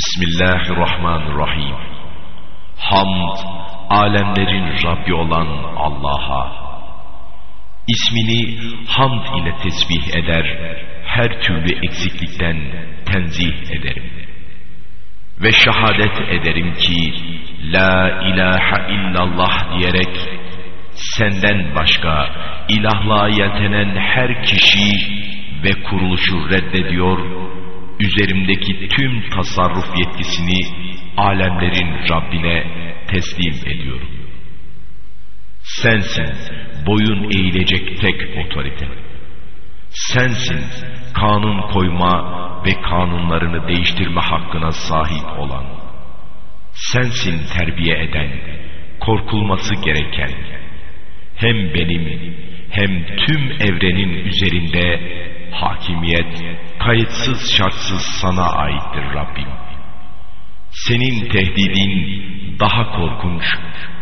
Bismillahirrahmanirrahim. Hamd, alemlerin Rabbi olan Allah'a. İsmini hamd ile tesbih eder, her türlü eksiklikten tenzih ederim. Ve şehadet ederim ki, La ilahe illallah diyerek, senden başka ilahlığa yeltenen her kişi ve kuruluşu reddediyor, üzerimdeki tüm tasarruf yetkisini alemlerin Rabbine teslim ediyorum. Sensin boyun eğilecek tek otorite. Sensin kanun koyma ve kanunlarını değiştirme hakkına sahip olan. Sensin terbiye eden, korkulması gereken, hem benim hem tüm evrenin üzerinde hakimiyet kayıtsız şartsız sana aittir Rabbim. Senin tehdidin daha korkunç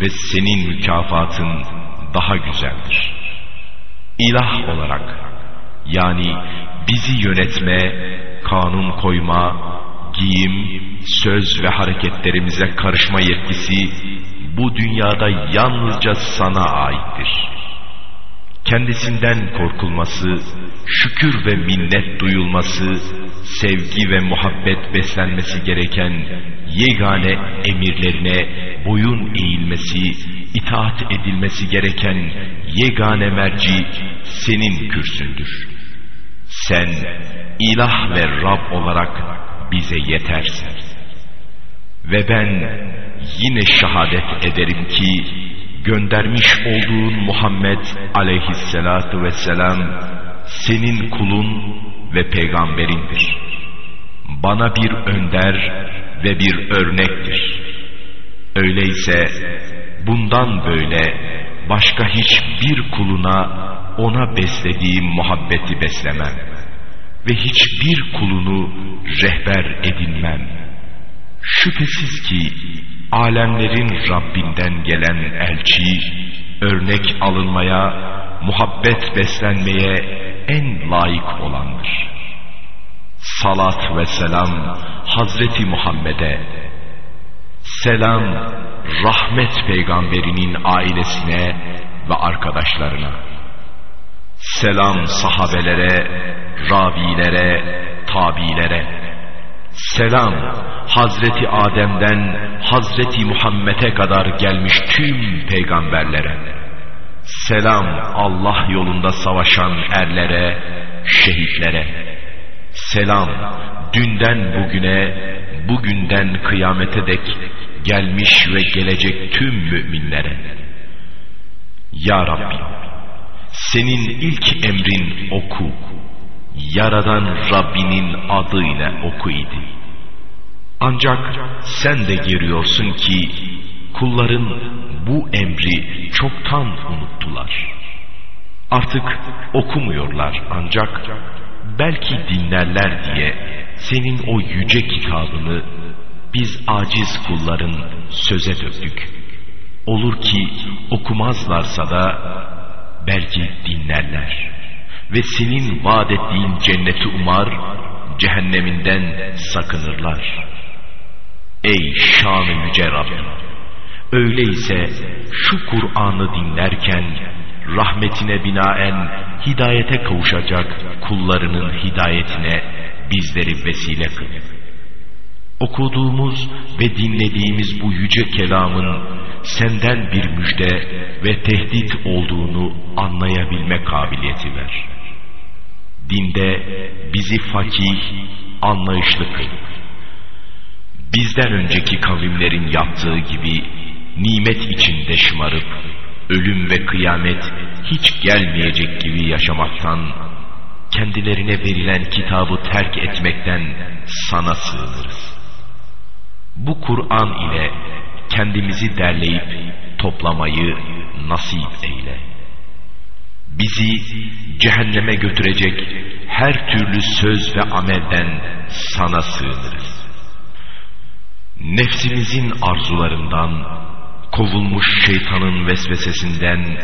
ve senin mükafatın daha güzeldir. İlah olarak yani bizi yönetme, kanun koyma, giyim, söz ve hareketlerimize karışma yetkisi bu dünyada yalnızca sana aittir kendisinden korkulması, şükür ve minnet duyulması, sevgi ve muhabbet beslenmesi gereken yegane emirlerine boyun eğilmesi, itaat edilmesi gereken yegane merci senin kürsündür. Sen ilah ve Rab olarak bize yetersin. Ve ben yine şehadet ederim ki göndermiş olduğun Muhammed aleyhisselatu vesselam senin kulun ve peygamberindir. Bana bir önder ve bir örnektir. Öyleyse bundan böyle başka hiçbir kuluna ona beslediğim muhabbeti beslemem ve hiçbir kulunu rehber edinmem. Şüphesiz ki alemlerin Rabbinden gelen elçi, örnek alınmaya, muhabbet beslenmeye en layık olandır. Salat ve selam Hazreti Muhammed'e, selam rahmet peygamberinin ailesine ve arkadaşlarına, selam sahabelere, ravilere, tabilere, Selam Hazreti Adem'den Hazreti Muhammed'e kadar gelmiş tüm peygamberlere. Selam Allah yolunda savaşan erlere, şehitlere. Selam dünden bugüne, bugünden kıyamete dek gelmiş ve gelecek tüm müminlere. Ya Rabbi, senin ilk emrin oku yaradan Rabbinin adıyla oku idi. Ancak sen de giriyorsun ki kulların bu emri çoktan unuttular. Artık okumuyorlar ancak belki dinlerler diye senin o yüce kitabını biz aciz kulların söze döktük. Olur ki okumazlarsa da belki dinlerler.'' Ve senin vaat ettiğin cenneti umar, cehenneminden sakınırlar. Ey şanı yüce Rabbim! Öyleyse şu Kur'an'ı dinlerken rahmetine binaen hidayete kavuşacak kullarının hidayetine bizleri vesile kıl. Okuduğumuz ve dinlediğimiz bu yüce kelamın senden bir müjde ve tehdit olduğunu anlayabilme kabiliyeti ver.'' Dinde bizi fakih, anlayışlı kıl. Bizden önceki kavimlerin yaptığı gibi nimet içinde şımarıp ölüm ve kıyamet hiç gelmeyecek gibi yaşamaktan, kendilerine verilen kitabı terk etmekten sana sığınırız. Bu Kur'an ile kendimizi derleyip toplamayı nasip eyle. Bizi cehenneme götürecek her türlü söz ve amelden sana sığınırız. Nefsimizin arzularından, kovulmuş şeytanın vesvesesinden,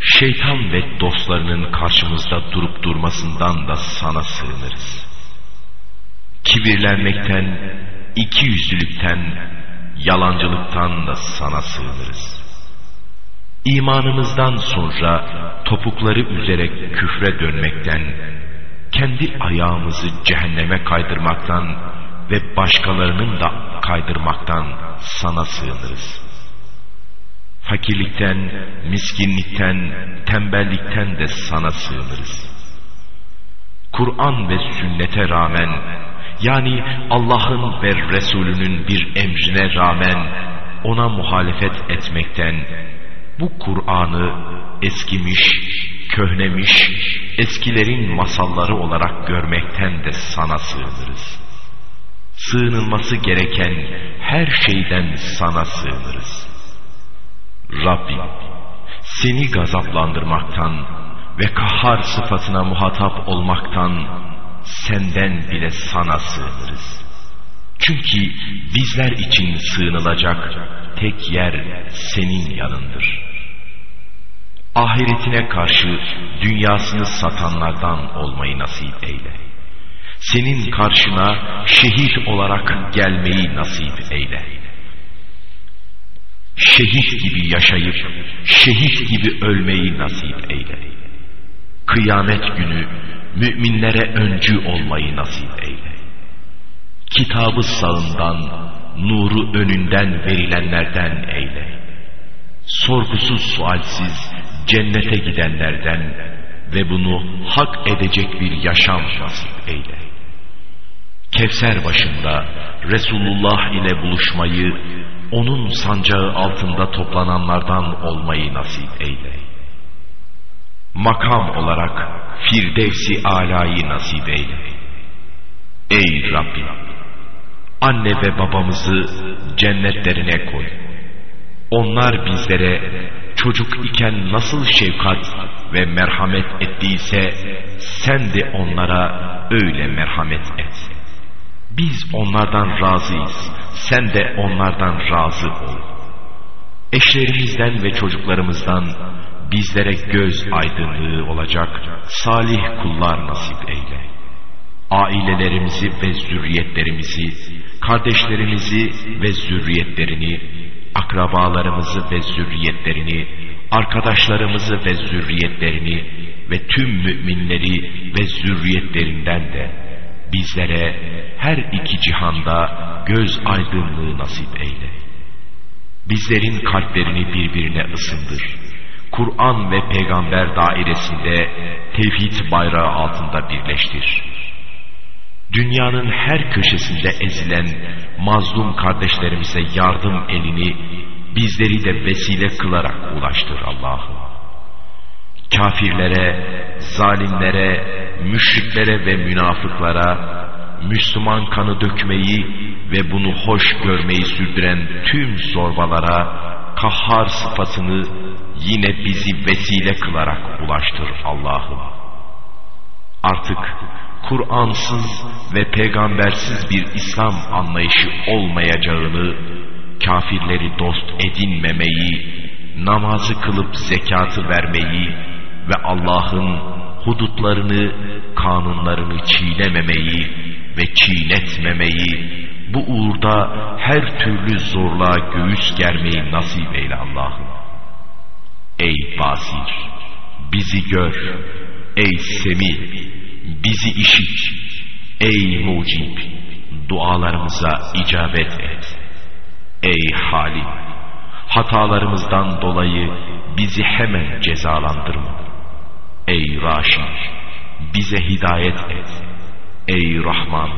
şeytan ve dostlarının karşımızda durup durmasından da sana sığınırız. Kibirlenmekten, iki yüzlülükten, yalancılıktan da sana sığınırız. İmanımızdan sonra topukları üzerek küfre dönmekten, kendi ayağımızı cehenneme kaydırmaktan ve başkalarının da kaydırmaktan sana sığınırız. Fakirlikten, miskinlikten, tembellikten de sana sığınırız. Kur'an ve sünnete rağmen, yani Allah'ın ve Resulünün bir emrine rağmen ona muhalefet etmekten, bu Kur'an'ı eskimiş, köhnemiş, eskilerin masalları olarak görmekten de sana sığınırız. Sığınılması gereken her şeyden sana sığınırız. Rabbim, seni gazaplandırmaktan ve kahhar sıfatına muhatap olmaktan senden bile sana sığınırız. Çünkü bizler için sığınılacak tek yer senin yanındır. Ahiretine karşı dünyasını satanlardan olmayı nasip eyle. Senin karşına şehit olarak gelmeyi nasip eyle. Şehit gibi yaşayıp şehit gibi ölmeyi nasip eyle. Kıyamet günü müminlere öncü olmayı nasip eyle. Kitabı sağından, nuru önünden verilenlerden eyle. Sorgusuz sualsiz cennete gidenlerden ve bunu hak edecek bir yaşam nasip eyle. Kevser başında Resulullah ile buluşmayı, onun sancağı altında toplananlardan olmayı nasip eyle. Makam olarak Firdevsi alayı nasip eyle. Ey Rabbim! Anne ve babamızı cennetlerine koy. Onlar bizlere çocuk iken nasıl şefkat ve merhamet ettiyse sen de onlara öyle merhamet et. Biz onlardan razıyız. Sen de onlardan razı ol. Eşlerimizden ve çocuklarımızdan bizlere göz aydınlığı olacak salih kullar nasip eyle. Ailelerimizi ve zürriyetlerimizi, kardeşlerimizi ve zürriyetlerini, akrabalarımızı ve zürriyetlerini, arkadaşlarımızı ve zürriyetlerini ve tüm müminleri ve zürriyetlerinden de bizlere her iki cihanda göz aydınlığı nasip eyle. Bizlerin kalplerini birbirine ısındır Kur'an ve peygamber dairesinde tevhid bayrağı altında birleştir. Dünyanın her köşesinde ezilen mazlum kardeşlerimize yardım elini bizleri de vesile kılarak ulaştır Allah'ım. Kafirlere, zalimlere, müşriklere ve münafıklara Müslüman kanı dökmeyi ve bunu hoş görmeyi sürdüren tüm zorbalara kahhar sıfatını yine bizi vesile kılarak ulaştır Allah'ım. Artık Kur'ansız ve peygambersiz bir İslam anlayışı olmayacağını, kafirleri dost edinmemeyi, namazı kılıp zekatı vermeyi ve Allah'ın hudutlarını, kanunlarını çiğnememeyi ve çiğnetmemeyi bu uğurda her türlü zorluğa göğüs germeyi nasip eyle Allah'ım. Ey Basir, bizi gör. Ey Semi, bizi işit. Ey Mucib, dualarımıza icabet et. Ey Halim, hatalarımızdan dolayı bizi hemen cezalandırma. Ey Raşid, bize hidayet et. Ey Rahman,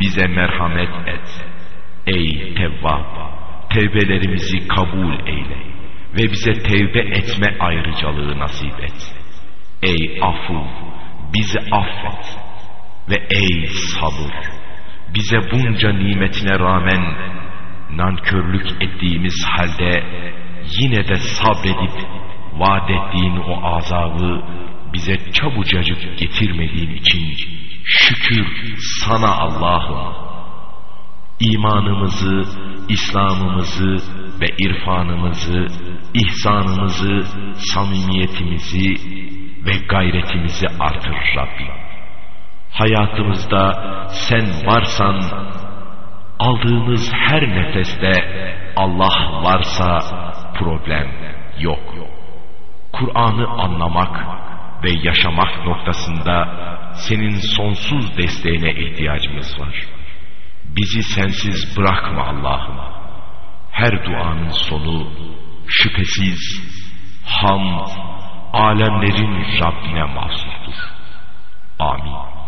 bize merhamet et. Ey Tevvab, tevbelerimizi kabul eyle ve bize tevbe etme ayrıcalığı nasip et. Ey Afu, bizi affet ve ey sabır, bize bunca nimetine rağmen nankörlük ettiğimiz halde yine de sabredip vaat ettiğin o azabı bize çabucacık getirmediğin için Şükür sana Allah'ım. İmanımızı, İslam'ımızı ve irfanımızı, ihsanımızı, samimiyetimizi ve gayretimizi artır Rabbim. Hayatımızda sen varsan aldığınız her nefeste Allah varsa problem yok. Kur'an'ı anlamak ve yaşamak noktasında senin sonsuz desteğine ihtiyacımız var. Bizi sensiz bırakma Allah'ım. Her duanın sonu şüphesiz ham alemlerin Rabbine mahsustur. Amin.